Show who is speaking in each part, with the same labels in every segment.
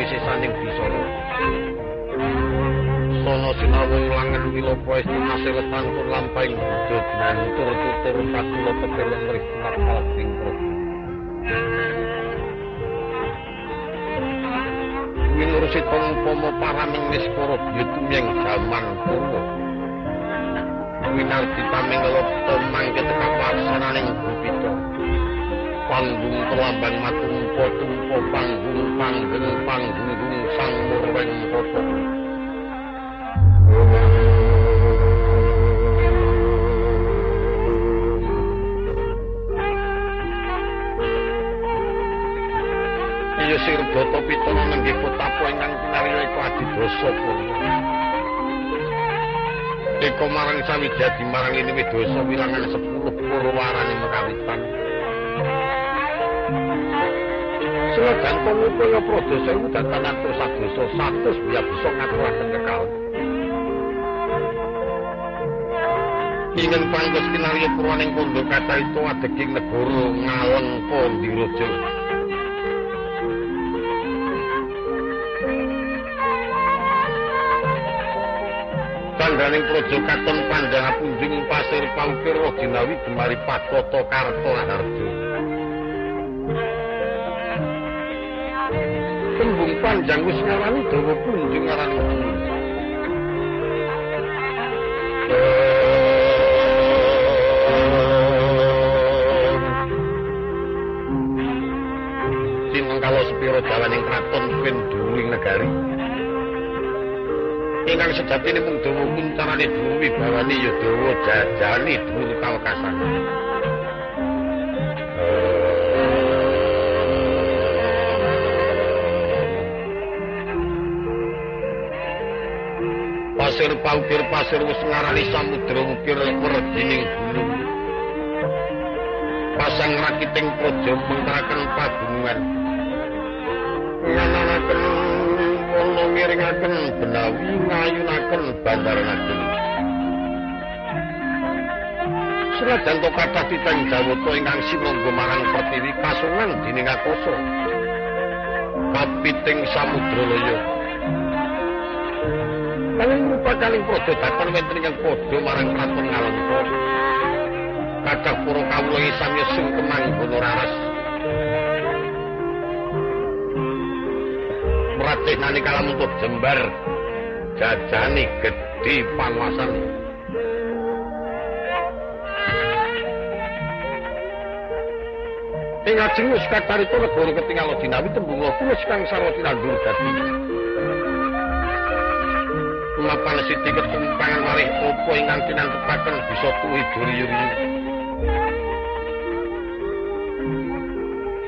Speaker 1: saning bisara. Sono sinawung langen wilopo estimasi wetan tur lampahing bodho dan tur-tur pakula peteleng mrih nakal sing Winurusi tongpomo paraming niskoro biutumyeng jaman purwo. Winar ditaming lopto mangke teka paksananing bupito. Panggung kelambang matumpo tumpo panggung panggung panggung sang murweng kotok. Iya Sirbata Pitana nenggih potapa ingkang kinarya iku adidasa punika. Eko marang sawijadi marang ini widosa wilangan sepuluh purwarane mekawitan. Senajan pengupaya pradasa iku datanan terus sadosa satus biya bisa ngaturaken kekal. Ingin pantes kinarya purwaning kondo kata itu adeging negara ngaleng pondirojo. Tandhaning praja katon pandhang punjing pasir paukir Rajinawi gemari Patata Karta Harjo. Panjang wis ngarani dawa punjing ngarani. Sinten kala sepira dawaning kraton pin duwing negari. ingkang sejatine mung dawa kuncarane dhuwur wibawani ya dawa jajane dhuwur kawekasan. Pasir paukir pasir wis ngarani samudra ukir werdining gunung. Pasang rakiting praja mengkaraken pagunungan. Ngananaken wono miringaken benawi ngayunaken bandaranaken. Senajan to kathah titang jawata ingkang sinangga marang Pertiwi kasungan dening Akasa. Kapiting samudra laya. Paling rupa kaling praja datan wonten ingkang padha marang kraton Ngalengka. Kathah para kawula sami sungkeman gono raras. Ratih nani kalam untuk jembar jajani gede panwasan. Ing ajeng wis kacarita negara ketingal dinawi tembung wis kang sarwa tinandur dadi. Mapan siti ketumpangan marih opo ingkang tinantepaken bisa tuwi duri-yuri.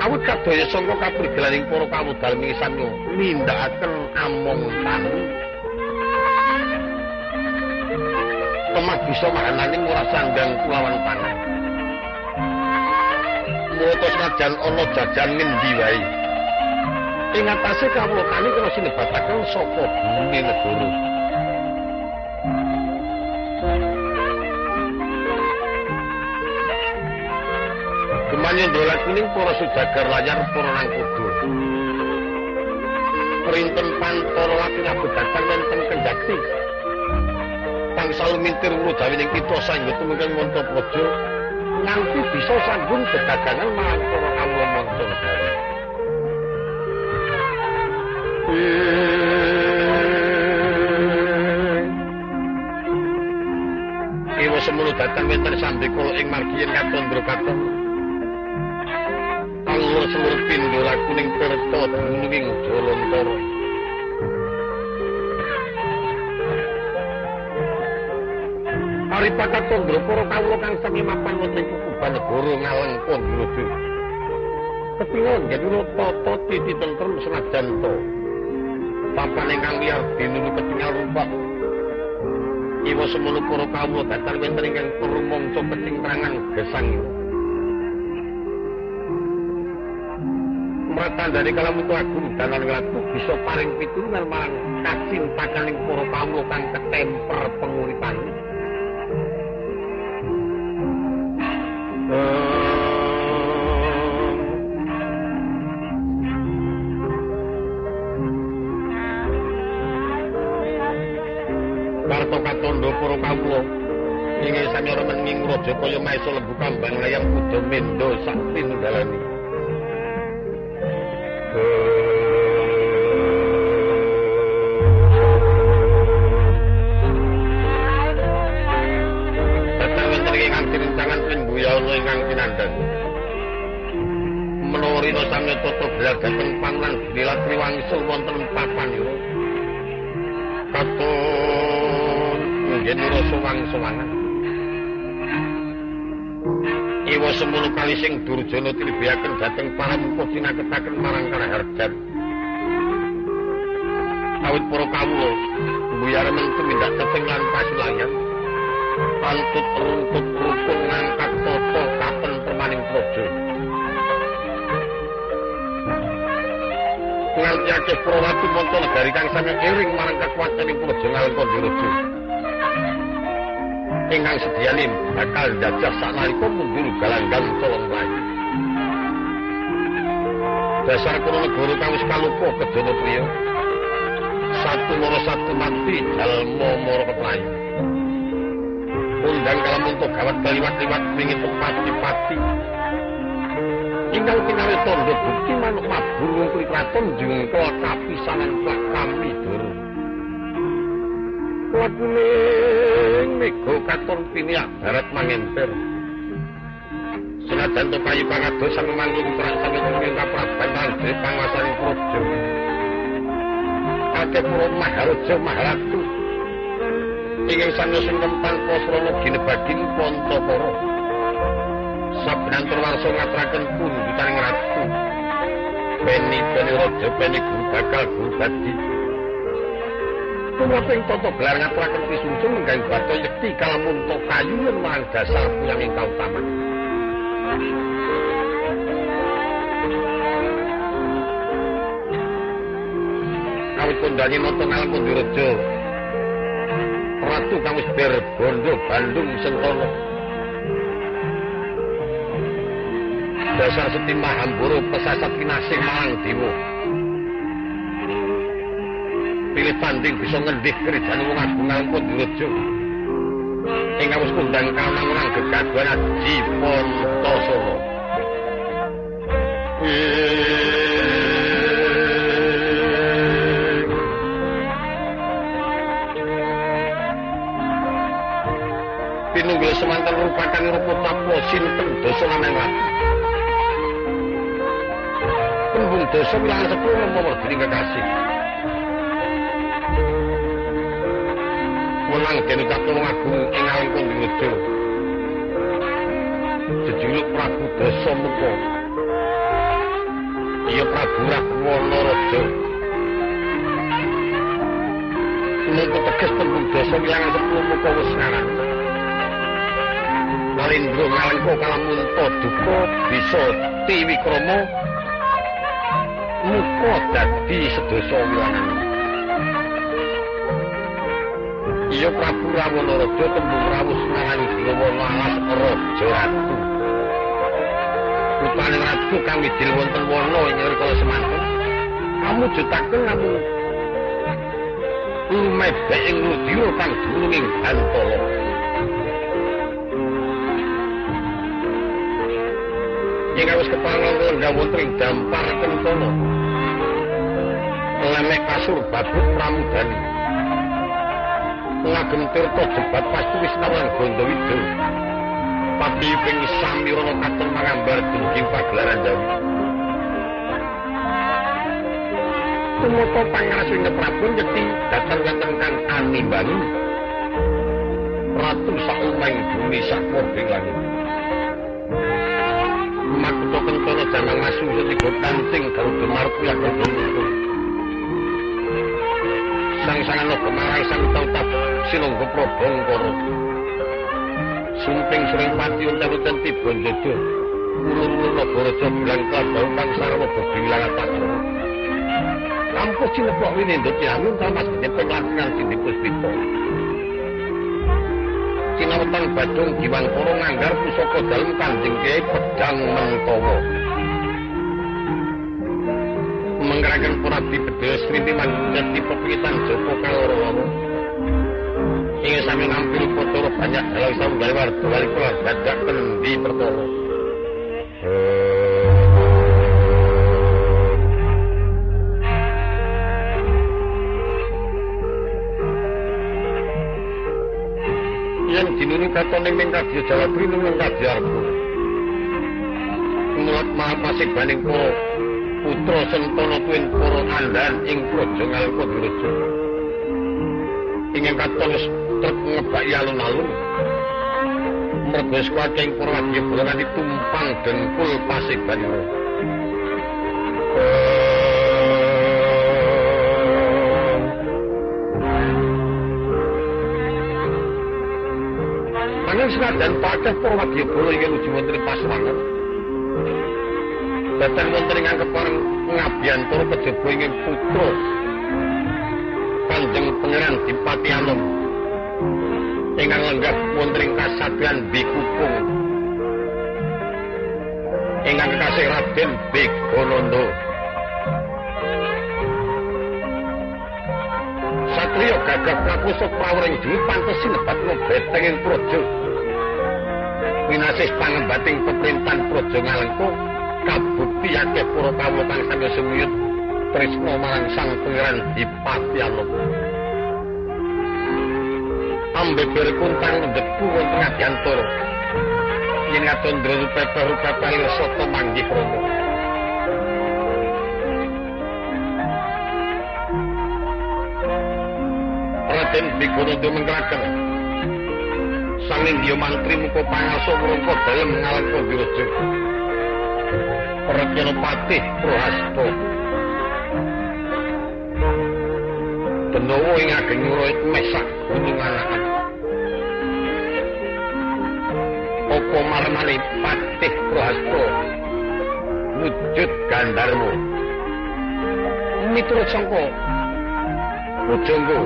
Speaker 1: awit kadaya sangka kaprigelaning para kawudal misanyo nindakaken among tanu Pemah bisa makananing ora sandang kulawan pangan. Mutus najan ana jajan ngendi wae? Ing atase kawula kali kena sinebataken saka bumi negara Manyandra kuning para sudagar layar para nang kudu. Perinten pantara lati ngabedatan wonten kendhakti. Tangsal mintir wulu dawi ning kita sanggo tumengkang monto praja nganti bisa sambung dedagangan marang para kawula monto negara. Iwa semono datang wonten sandikala ing margiyen katondro katon. Alur seluruh pindora kuning perto dununging jolontoro. Paripata tondro para kawula kang sami mapan wonten kukuban negara ngaleng pondrodo. Ketingon jadi tata titi tentrem senajan to. Papan ingkang liar dinunu ketingal rumpah. Iwa semono para kawula datar wonten ingkang perumangsa pecingrangan gesang. matandane kalamu tu aku dan lan ngratu bisa paring pitulungan marang kasil pakaning para pawuh kang ketemper penguripan eh. Karto katondo para kawlo Ingin sami orang meningin kaya Koyo maiso lembu kambang layang kudu mendo Sakti nudalani tinundalane ingkang kinandhan menawa sami toto blagaken panglan bila triwangsul wonten papan yo katon nggih nira suwang-suwangan Iwa semono kali sing Durjana tilbihaken dhateng para muka sinaketaken marang Karaharjan. Awit para kawula, mbuyar men tumindak teteng lan pasulayan. Pantut runtut rukun ngangkat toto kapen permaning projo. Nganti akeh prawati monto negari kang sami iring marang kekuatan projo ngalengkon dirojo. ingkang sediyane bakal jajah sanalika mundur galanggang colong mlayu. Dasar kula negara kang wis kalupa kedana priya. Satu moro satu mati dalmo moro ketlayu. Undang kalam untuk gawat kaliwat-liwat ingin pati-pati. Ingkang kinari tondo bukti manuk mabur ngungkuli kraton jengkol kapisanan kami durung. kuning mega katon piniak barat mangemper senajan to kayu pangados sang manggung terang sami kuning panguasane praja ake purun maharaja maharatu ingin sanya sing kempang posrono ginebagin pontoporo sabenantur warso ngatraken pun butaning ratu peni peni rojo peni guru bakal guru badi Tumaping toto gelar ngaturaken pisunjung nggawe batu yekti kalamun to kayu lan marang dasar yang ingkang utama. Kawit kondani nonton alam kundirejo. Ratu kang wis bondo Bandung Sentono. Dasar setimah hamburu pesasat kinasing malang diwo. pilih tanding bisa ngendih kerjaan wong agung ngalempun direjo ingkang wis kundang kanang-kanang gegaduhan Aji Pontosoro semantan merupakan rumput tapo sinten dosa lanang ratu. Pembung dosa wilangan sepuluh diri kekasih. menang dene katon agung ing alengkon dinuju jejuluk Prabu Dasa Muka iya Prabu Rahwana Raja Mungko teges tembung dasa wilangan sepuluh muka wis ngarang Nalindro ngalengko kalamunta duka bisa tiwikrama muka dadi sedasa wilangan iya Prabu Rawana Raja tembung rawuh ngarani Dewana alas Raja Ratu. Rupane ratu kang wijil wonten wana ing rikala semanten. Kamu jetaken namun lumebek ing rudira kang durung ing Bantala. Yen wis kepangan nggak wonten dampar kentono. Lemek kasur babut pramudani. ngagem tirta jebat pasti wis nawang Gondowido. Pati ping sami rono katon mangambar dumugi pagelaran Jawi. Tumata pangrasine Prabu Nyeti dateng wonten kang animbangi. Ratu saumeng bumi sakobing langit. Kentono janang masu setigo tancing garuda marpu yang sang sangan lo kemarang sang tau tap sinong gopro bongkoro sumping sering pati unta utan tibon jojo ulur ulur lo borojo bilang kelabau kang sarwa berbilang apa kampus cinepok ini ndut ya nun sama seperti penglakukan sini puspito Cinautan badung giwang koro nganggar pusoko dalam kanjeng kiai pedang mentowo. menggerakan purati bedes krintiman di pepisan Joko Kalorowo ingin sambil ngambil foto banyak kalau bisa dari warga ke kula dadak pendi pertoro yang dinuni neng mengkaji Jawa Brinu mengkaji Arbo Menurut maha pasik baning po putra sentono tuwin para andan ing praja Ngalkodrejo. Ingin katon truk ngebak alun-alun. Mergo sekuat ing para wadya bulan tumpang dengkul pasik baning. Angin para wadya bola ingin uji wonten pasuwanan. Datang wonten ing kepareng ngabiyantura kejaba ingin putra. Kanjeng Pangeran Dipati Anom. Ingkang lenggah wonten ing kasatriyan Bikupung. Ingkang kekasih Raden Begonondo. Satrio gagah prakusa prawring dhewe pantes sinebat beteng ing praja. Winasih pangembating pemerintahan praja Ngalengka kabukti akeh para kawula kang sami semuyut tresna marang Sang Pangeran Dipati Anom. Ambeber kuntang ndepu wonten Adyantara. Yen ngatondra rupa-rupa paling soto manggih romo. Raden Bigonodo mengkelaken. Sanging dia mantri muka pangaso merungko dalem ngalangko direjo. Rakyana patih prohasto. Bendowo ing ageng nyuruh mesak gunung anakan. Opo marmani patih prohasto. Wujud gandarmu. Miturut sangko. Pujonggo.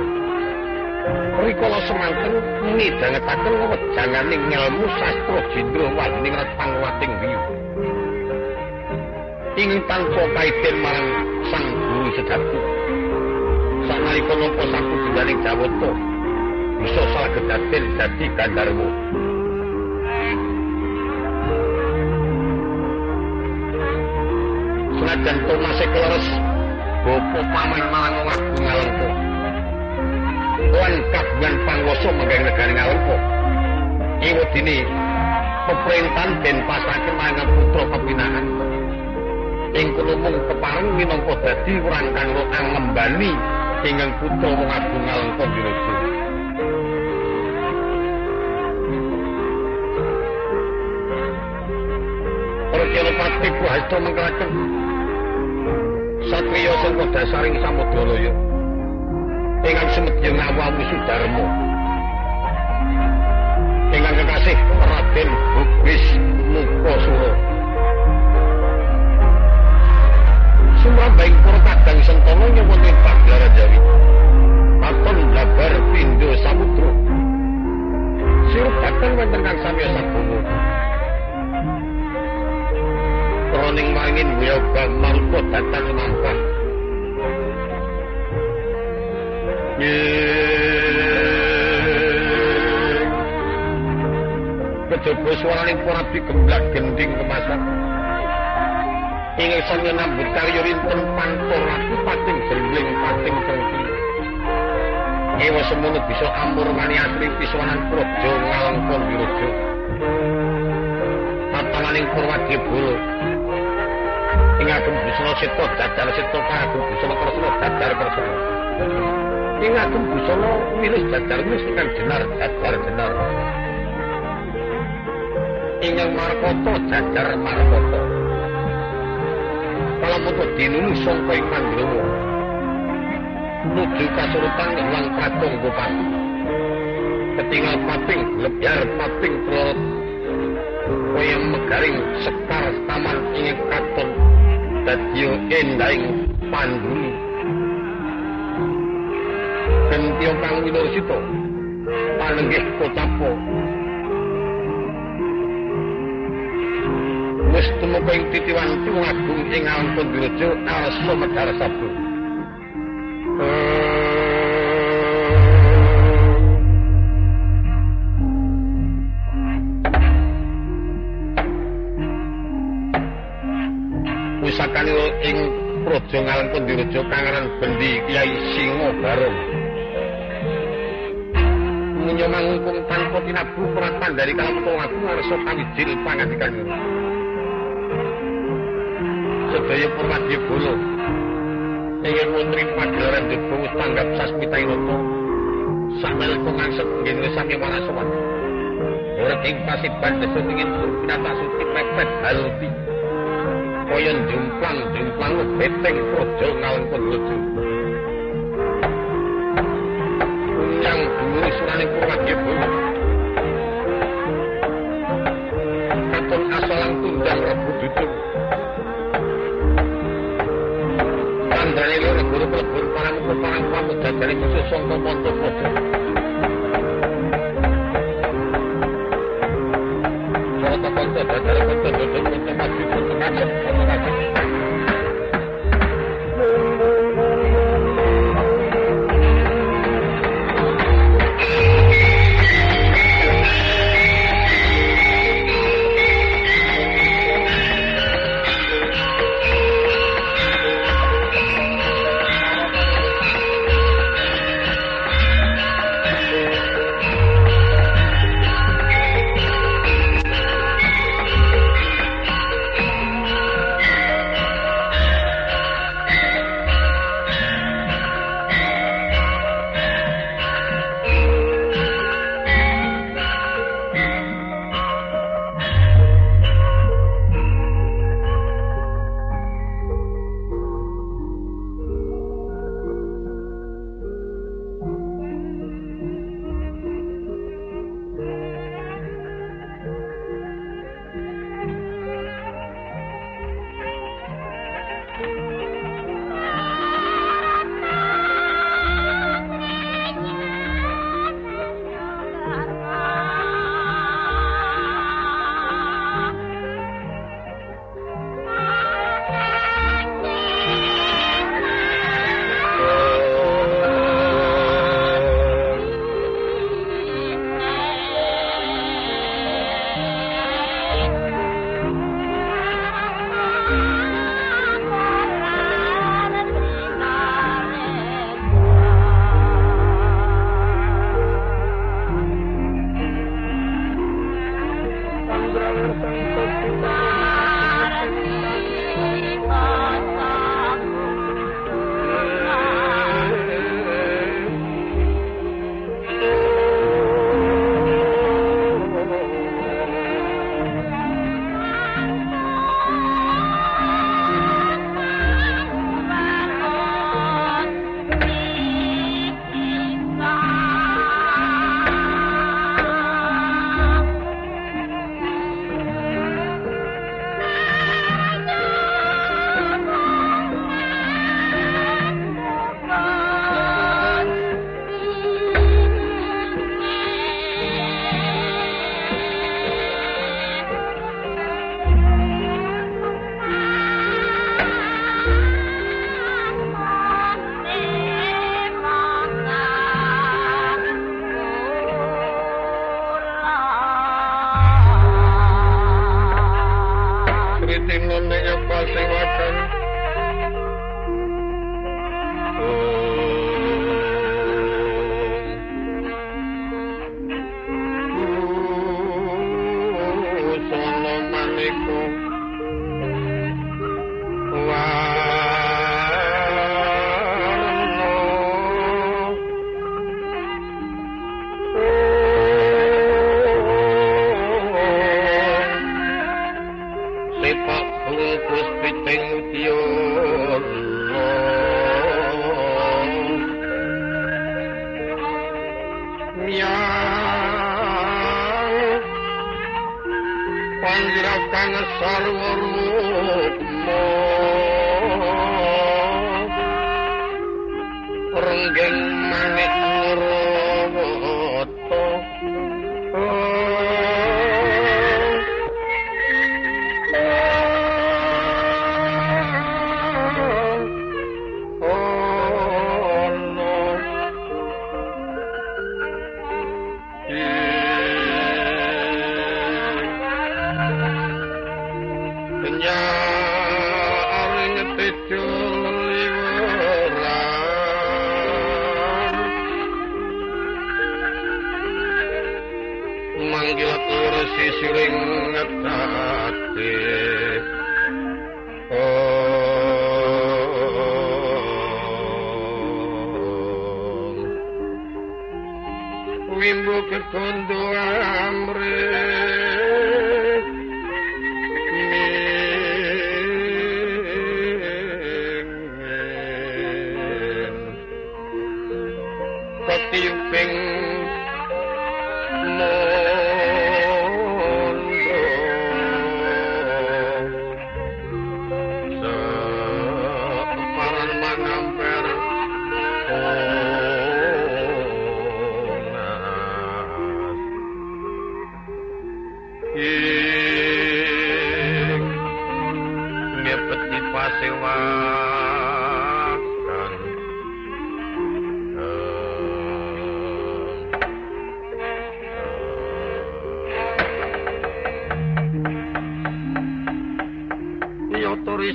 Speaker 1: Rikala semanten midhangetaken wejanganing ngelmu sastra jindra walining retangwating biyu. Ing tanpa kaiten marang sang guru sedatu. Sanalika nampa saku jendaring Jawata bisa saged dadi gandarmu. Senajan Thomas Kleres Bapak paman marang waktu ngalengko. lan kagungan pangwasa menggeng negari ngalengko. Iwo dini pemerintahan den pasake marang putra kepinaan. Ing kono mung kepareng minangka dadi rangkang ro angembani ingkang putra wong agung ngalengko dirojo. Perkara pati kuhasto mengkelaken. Satrio sangka dasaring samudra ya. ingkang semedya ngawamu sudarmo ingkang kekasih Raden Bugis Mukosuro wiyoga marupa datang mampah Kejaba swaraning para digemblak gending kemasan. Ing sanya nambut karya rinten pantor aku pating berling pating cengki. Ewa semono bisa amur mani asri piswanan projo ngalangkon wirojo. Tatalaning purwadya bolo. Ing agem busana seta dadar seta kagem busana kresna dadar kresna. ing agem busana wilis dadar wis kang jenar dadar jenar. Ing markoto dadar markoto kalamoto dinunu sangka ing mandrawa nuju kasurutan lan pratung gopan ketinggal pating lebyar pating pelorot kaya megaring sekar taman ing katon dadya endahing panduni Gentio kang winursita panenggih kocapo. Wis tumeka ing titiwan tuwung agung ing alam Panduraja Arsa Medhar Sabu Raja Ngalengkon Diraja Kangeran Bendi Kyai Singo Barong. Munyo mangungkung tanpa tinabu peratan dari kalametu aku ngarsa kawijil pangandikan. Sedaya Purwadya Bolo. Ingin menteri Jepang wis tanggap sasmita inoto. Samel pengangsep nggih sami wanasawan. Ora ing pasiban desa ingin pinata suci pepet haluti. Kaya jumplang-jumplang beteng praja ngalengkon lucu. Panggilat resi siring ngetati Wimbo kekondo amrit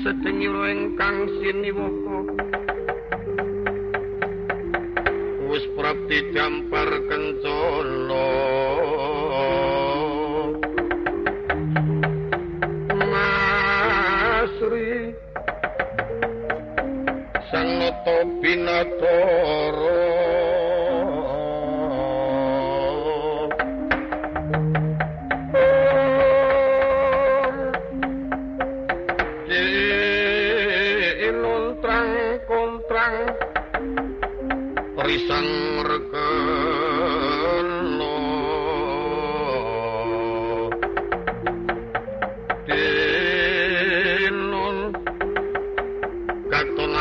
Speaker 1: sedengiro ingkang siniwaka. Wis prapti dampar kencana masri. Binatara risang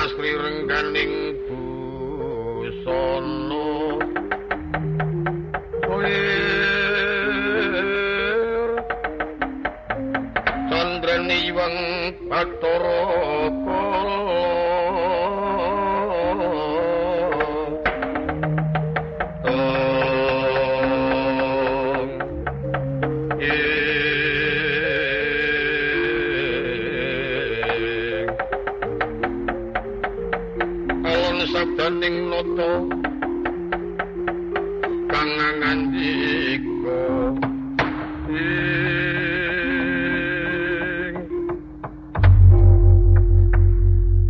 Speaker 1: asri rengganing busono Chandrani wang Bathara nata kang ngandika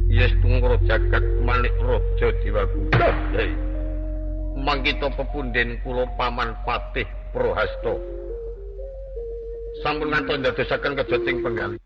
Speaker 1: Yes tungro jagat manik raja diwaguna Mangkita pepunden kula paman Patih Prohasto Sampun ngantos ndadosaken kejoting penggali